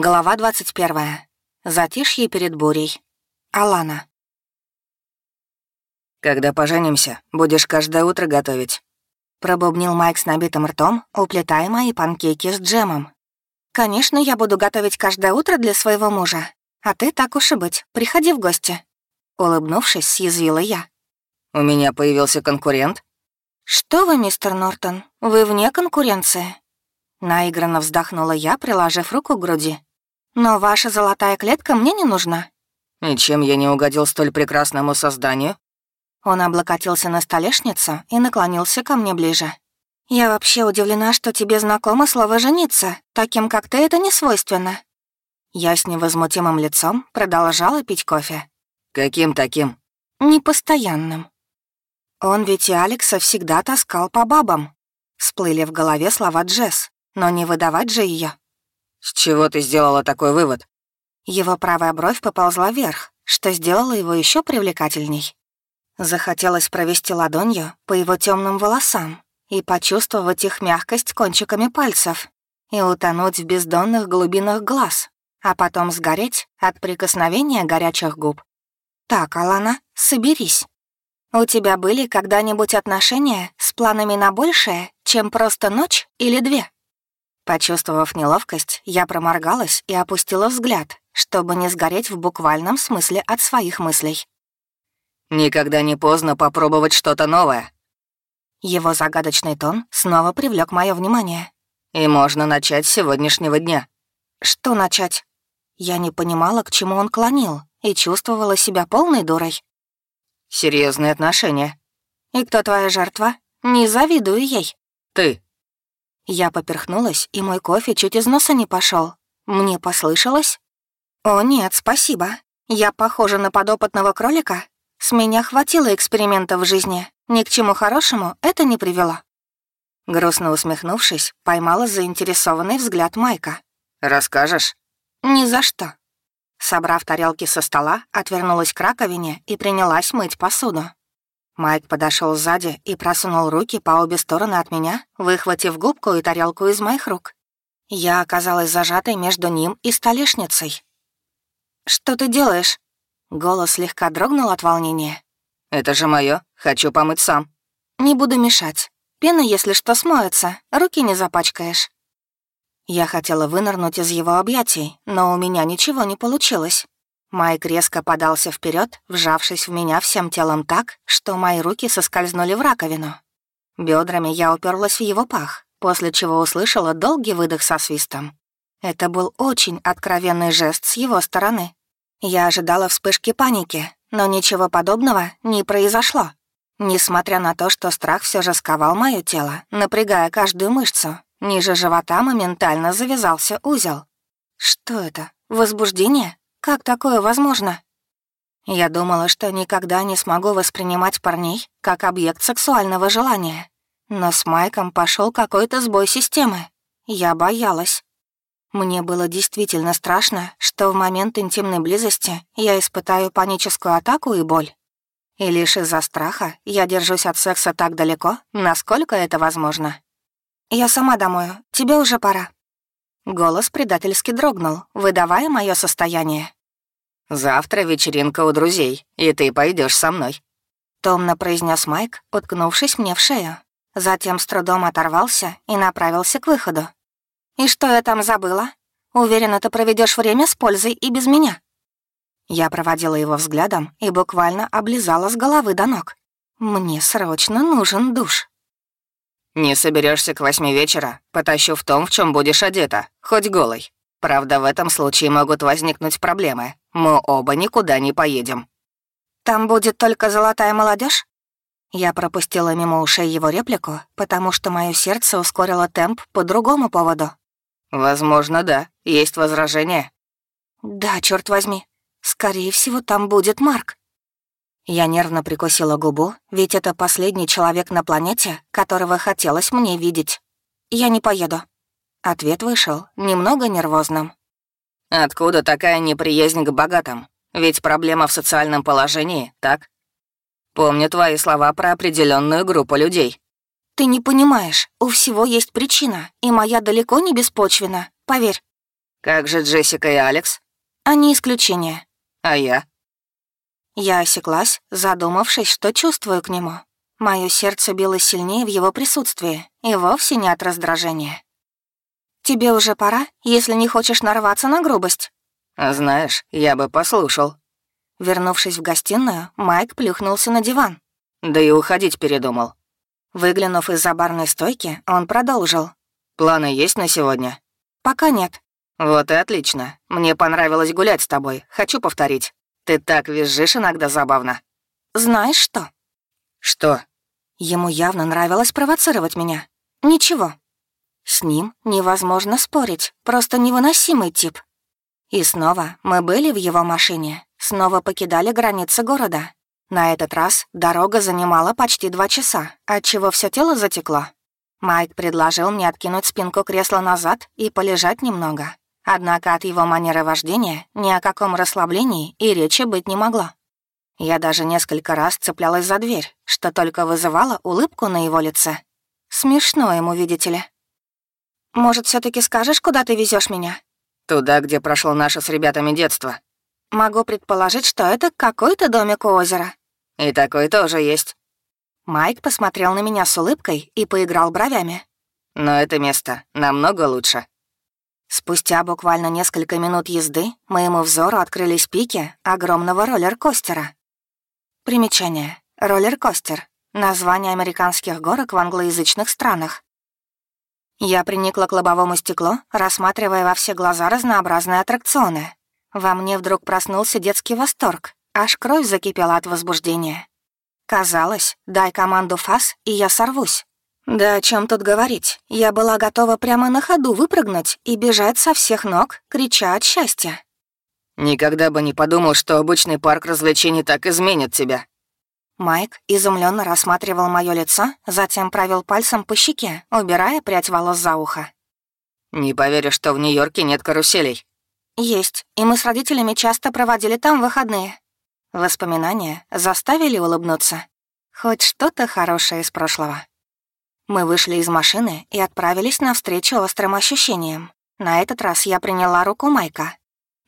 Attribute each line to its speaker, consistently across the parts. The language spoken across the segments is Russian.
Speaker 1: Глава 21. Затишье перед бурей. Алана.
Speaker 2: «Когда поженимся, будешь каждое утро готовить», —
Speaker 1: пробубнил Майк с набитым ртом, уплетая мои панкейки с джемом. «Конечно, я буду готовить каждое утро для своего мужа. А ты, так уж и быть, приходи в гости». Улыбнувшись, съязвила я.
Speaker 2: «У меня появился конкурент?»
Speaker 1: «Что вы, мистер Нортон, вы вне конкуренции?» Наигранно вздохнула я, приложив руку к груди. «Но ваша золотая клетка мне не нужна».
Speaker 2: «И чем я не угодил столь прекрасному созданию?»
Speaker 1: Он облокотился на столешницу и наклонился ко мне ближе. «Я вообще удивлена, что тебе знакомо слово «жениться». Таким, как ты, это не свойственно». Я с невозмутимым лицом продолжала пить кофе.
Speaker 2: «Каким таким?»
Speaker 1: «Непостоянным». Он ведь и Алекса всегда таскал по бабам. Всплыли в голове слова Джесс но не выдавать же ее.
Speaker 2: «С чего ты сделала такой вывод?»
Speaker 1: Его правая бровь поползла вверх, что сделало его еще привлекательней. Захотелось провести ладонью по его темным волосам и почувствовать их мягкость кончиками пальцев и утонуть в бездонных глубинах глаз, а потом сгореть от прикосновения горячих губ. «Так, Алана, соберись. У тебя были когда-нибудь отношения с планами на большее, чем просто ночь или две?» Почувствовав неловкость, я проморгалась и опустила взгляд, чтобы не сгореть в буквальном смысле от своих мыслей.
Speaker 2: «Никогда не поздно попробовать что-то новое».
Speaker 1: Его загадочный тон снова привлек мое внимание.
Speaker 2: «И можно начать с сегодняшнего дня».
Speaker 1: «Что начать?» Я не понимала, к чему он клонил, и чувствовала себя полной дурой.
Speaker 2: Серьезные отношения».
Speaker 1: «И кто твоя жертва? Не завидую ей».
Speaker 2: «Ты».
Speaker 1: Я поперхнулась, и мой кофе чуть из носа не пошел. Мне послышалось? «О, нет, спасибо. Я похожа на подопытного кролика. С меня хватило экспериментов в жизни. Ни к чему хорошему это не привело». Грустно усмехнувшись, поймала заинтересованный взгляд Майка.
Speaker 2: «Расскажешь?»
Speaker 1: «Ни за что». Собрав тарелки со стола, отвернулась к раковине и принялась мыть посуду. Майк подошел сзади и просунул руки по обе стороны от меня, выхватив губку и тарелку из моих рук. Я оказалась зажатой между ним и столешницей. «Что ты делаешь?» Голос слегка дрогнул от волнения.
Speaker 2: «Это же мое. Хочу помыть сам».
Speaker 1: «Не буду мешать. Пена, если что, смоется. Руки не запачкаешь». Я хотела вынырнуть из его объятий, но у меня ничего не получилось. Майк резко подался вперед, вжавшись в меня всем телом так, что мои руки соскользнули в раковину. Бедрами я уперлась в его пах, после чего услышала долгий выдох со свистом. Это был очень откровенный жест с его стороны. Я ожидала вспышки паники, но ничего подобного не произошло. Несмотря на то, что страх все же сковал мое тело, напрягая каждую мышцу, ниже живота моментально завязался узел. Что это? Возбуждение? Как такое возможно? Я думала, что никогда не смогу воспринимать парней как объект сексуального желания. Но с Майком пошел какой-то сбой системы. Я боялась. Мне было действительно страшно, что в момент интимной близости я испытаю паническую атаку и боль. И лишь из-за страха я держусь от секса так далеко, насколько это возможно. «Я сама домою, тебе уже пора», Голос предательски дрогнул, выдавая мое состояние.
Speaker 2: «Завтра вечеринка у друзей, и ты пойдешь со мной», —
Speaker 1: томно произнес Майк, уткнувшись мне в шею. Затем с трудом оторвался и направился к выходу. «И что я там забыла? Уверена, ты проведешь время с пользой и без меня». Я проводила его взглядом и буквально облизала с головы до ног. «Мне срочно нужен душ».
Speaker 2: «Не соберешься к восьми вечера, потащу в том, в чем будешь одета, хоть голой. Правда, в этом случае могут возникнуть проблемы. Мы оба никуда не поедем».
Speaker 1: «Там будет только золотая молодежь? Я пропустила мимо ушей его реплику, потому что мое сердце ускорило темп по другому поводу.
Speaker 2: «Возможно, да. Есть возражения?»
Speaker 1: «Да, черт возьми. Скорее всего, там будет Марк». Я нервно прикусила губу, ведь это последний человек на планете, которого хотелось мне видеть. «Я не поеду». Ответ вышел немного нервозным.
Speaker 2: «Откуда такая неприязнь к богатым? Ведь проблема в социальном положении, так? Помню твои слова про определенную группу людей».
Speaker 1: «Ты не понимаешь, у всего есть причина, и моя далеко не беспочвена, поверь».
Speaker 2: Как же Джессика и Алекс?
Speaker 1: Они исключение.
Speaker 2: А я?
Speaker 1: Я осеклась, задумавшись, что чувствую к нему. Мое сердце билось сильнее в его присутствии, и вовсе не от раздражения. «Тебе уже пора, если не хочешь нарваться на грубость».
Speaker 2: «Знаешь, я бы послушал».
Speaker 1: Вернувшись в гостиную, Майк плюхнулся на диван.
Speaker 2: Да и уходить передумал.
Speaker 1: Выглянув из-за барной стойки, он продолжил.
Speaker 2: «Планы есть на сегодня?»
Speaker 1: «Пока нет».
Speaker 2: «Вот и отлично. Мне понравилось гулять с тобой. Хочу повторить. Ты так визжишь иногда забавно».
Speaker 1: «Знаешь что?»
Speaker 2: «Что?»
Speaker 1: Ему явно нравилось провоцировать меня. «Ничего». С ним невозможно спорить, просто невыносимый тип. И снова мы были в его машине, снова покидали границы города. На этот раз дорога занимала почти два часа, отчего все тело затекло. Майк предложил мне откинуть спинку кресла назад и полежать немного. Однако от его манеры вождения ни о каком расслаблении и речи быть не могло. Я даже несколько раз цеплялась за дверь, что только вызывало улыбку на его лице. Смешно ему, видите ли. «Может, все таки скажешь, куда ты везешь меня?»
Speaker 2: «Туда, где прошло наше с ребятами детство».
Speaker 1: «Могу предположить, что это какой-то домик у озера».
Speaker 2: «И такой тоже есть».
Speaker 1: Майк посмотрел на меня с улыбкой и поиграл бровями.
Speaker 2: «Но это место намного лучше».
Speaker 1: Спустя буквально несколько минут езды моему взору открылись пики огромного роллер-костера. Примечание. Роллер-костер. Название американских горок в англоязычных странах. Я приникла к лобовому стеклу, рассматривая во все глаза разнообразные аттракционы. Во мне вдруг проснулся детский восторг, аж кровь закипела от возбуждения. Казалось, дай команду фас, и я сорвусь. Да о чем тут говорить, я была готова прямо на ходу выпрыгнуть и бежать со всех ног, крича от счастья.
Speaker 2: Никогда бы не подумал, что обычный парк развлечений так изменит тебя.
Speaker 1: Майк изумленно рассматривал мое лицо, затем провел пальцем по щеке, убирая прядь волос за ухо.
Speaker 2: «Не поверю, что в Нью-Йорке нет каруселей».
Speaker 1: «Есть, и мы с родителями часто проводили там выходные». Воспоминания заставили улыбнуться. Хоть что-то хорошее из прошлого. Мы вышли из машины и отправились навстречу острым ощущениям. На этот раз я приняла руку Майка,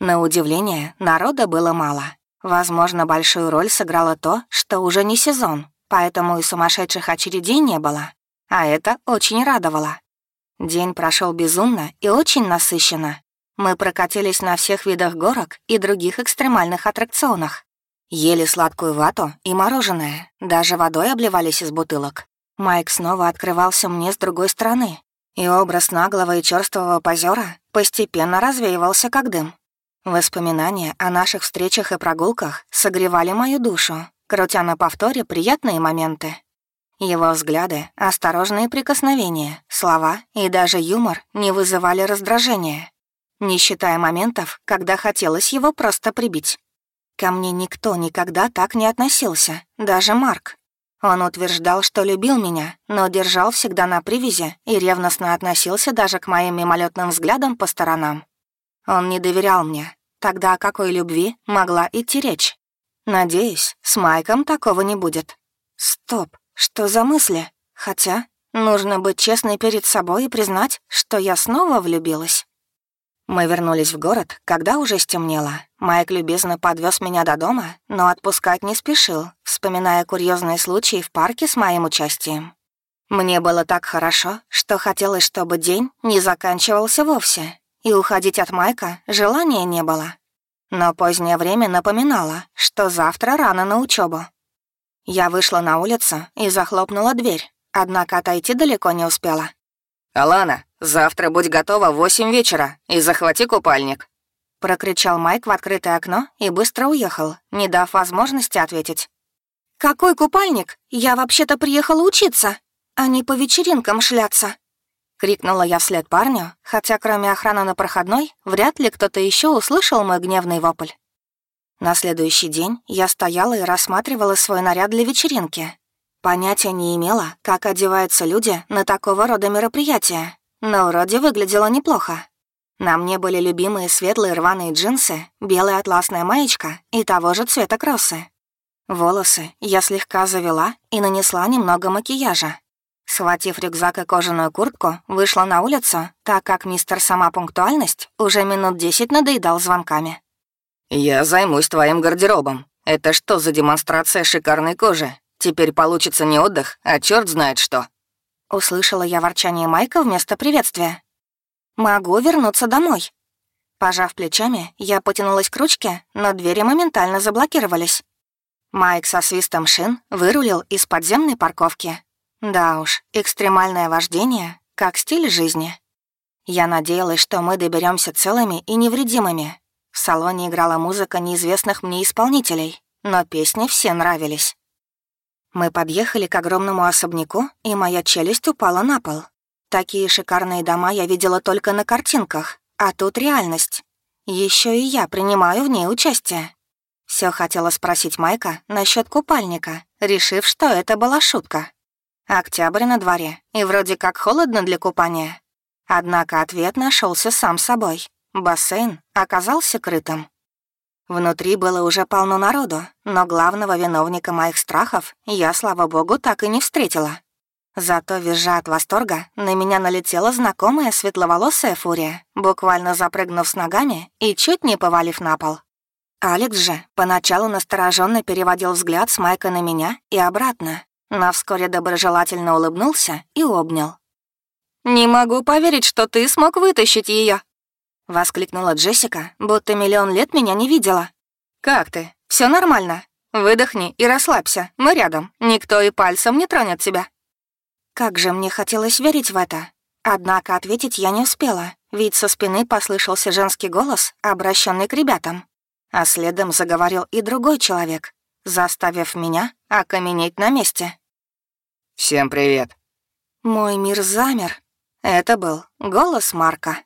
Speaker 1: на удивление, народа было мало. Возможно, большую роль сыграло то, что уже не сезон, поэтому и сумасшедших очередей не было. А это очень радовало. День прошел безумно и очень насыщенно. Мы прокатились на всех видах горок и других экстремальных аттракционах. Ели сладкую вату и мороженое, даже водой обливались из бутылок. Майк снова открывался мне с другой стороны, и образ наглого и черствого позера постепенно развеивался как дым. Воспоминания о наших встречах и прогулках согревали мою душу, крутя на повторе приятные моменты. Его взгляды, осторожные прикосновения, слова и даже юмор не вызывали раздражения, не считая моментов, когда хотелось его просто прибить. Ко мне никто никогда так не относился, даже Марк. Он утверждал, что любил меня, но держал всегда на привязи и ревностно относился даже к моим мимолетным взглядам по сторонам. Он не доверял мне. Тогда о какой любви могла идти речь? Надеюсь, с Майком такого не будет. Стоп, что за мысли? Хотя нужно быть честной перед собой и признать, что я снова влюбилась. Мы вернулись в город, когда уже стемнело. Майк любезно подвез меня до дома, но отпускать не спешил, вспоминая курьезные случаи в парке с моим участием. Мне было так хорошо, что хотелось, чтобы день не заканчивался вовсе, и уходить от Майка желания не было. Но позднее время напоминало, что завтра рано на учебу. Я вышла на улицу и захлопнула дверь, однако отойти далеко не успела.
Speaker 2: «Алана, завтра будь готова в восемь вечера и захвати купальник»,
Speaker 1: прокричал Майк в открытое окно и быстро уехал, не дав возможности ответить. «Какой купальник? Я вообще-то приехала учиться, а не по вечеринкам шляться». Крикнула я вслед парню, хотя кроме охраны на проходной, вряд ли кто-то еще услышал мой гневный вопль. На следующий день я стояла и рассматривала свой наряд для вечеринки. Понятия не имела, как одеваются люди на такого рода мероприятия, но вроде выглядело неплохо. На мне были любимые светлые рваные джинсы, белая атласная маечка и того же цвета кроссы. Волосы я слегка завела и нанесла немного макияжа, Схватив рюкзак и кожаную куртку, вышла на улицу, так как мистер Сама Пунктуальность уже минут десять надоедал звонками.
Speaker 2: «Я займусь твоим гардеробом. Это что за демонстрация шикарной кожи? Теперь получится не отдых, а черт знает что».
Speaker 1: Услышала я ворчание Майка вместо приветствия. «Могу вернуться домой». Пожав плечами, я потянулась к ручке, но двери моментально заблокировались. Майк со свистом шин вырулил из подземной парковки, да уж, экстремальное вождение, как стиль жизни. Я надеялась, что мы доберемся целыми и невредимыми. В салоне играла музыка неизвестных мне исполнителей, но песни все нравились. Мы подъехали к огромному особняку, и моя челюсть упала на пол. Такие шикарные дома я видела только на картинках, а тут реальность. Еще и я принимаю в ней участие. Все хотела спросить Майка насчет купальника, решив, что это была шутка. Октябрь на дворе, и вроде как холодно для купания. Однако ответ нашелся сам собой. Бассейн оказался крытым. Внутри было уже полно народу, но главного виновника моих страхов я, слава богу, так и не встретила. Зато, визжа от восторга, на меня налетела знакомая светловолосая фурия, буквально запрыгнув с ногами и чуть не повалив на пол. Алекс же поначалу настороженно переводил взгляд с Майка на меня и обратно, но вскоре доброжелательно улыбнулся и обнял. «Не могу поверить, что ты смог вытащить ее, воскликнула Джессика, будто миллион лет меня не видела. «Как ты? Все нормально? Выдохни и расслабься, мы рядом, никто и пальцем не тронет тебя». Как же мне хотелось верить в это. Однако ответить я не успела, ведь со спины послышался женский голос, обращенный к ребятам. А следом заговорил и другой человек, заставив меня окаменеть на месте.
Speaker 2: «Всем привет».
Speaker 1: Мой мир замер. Это был голос Марка.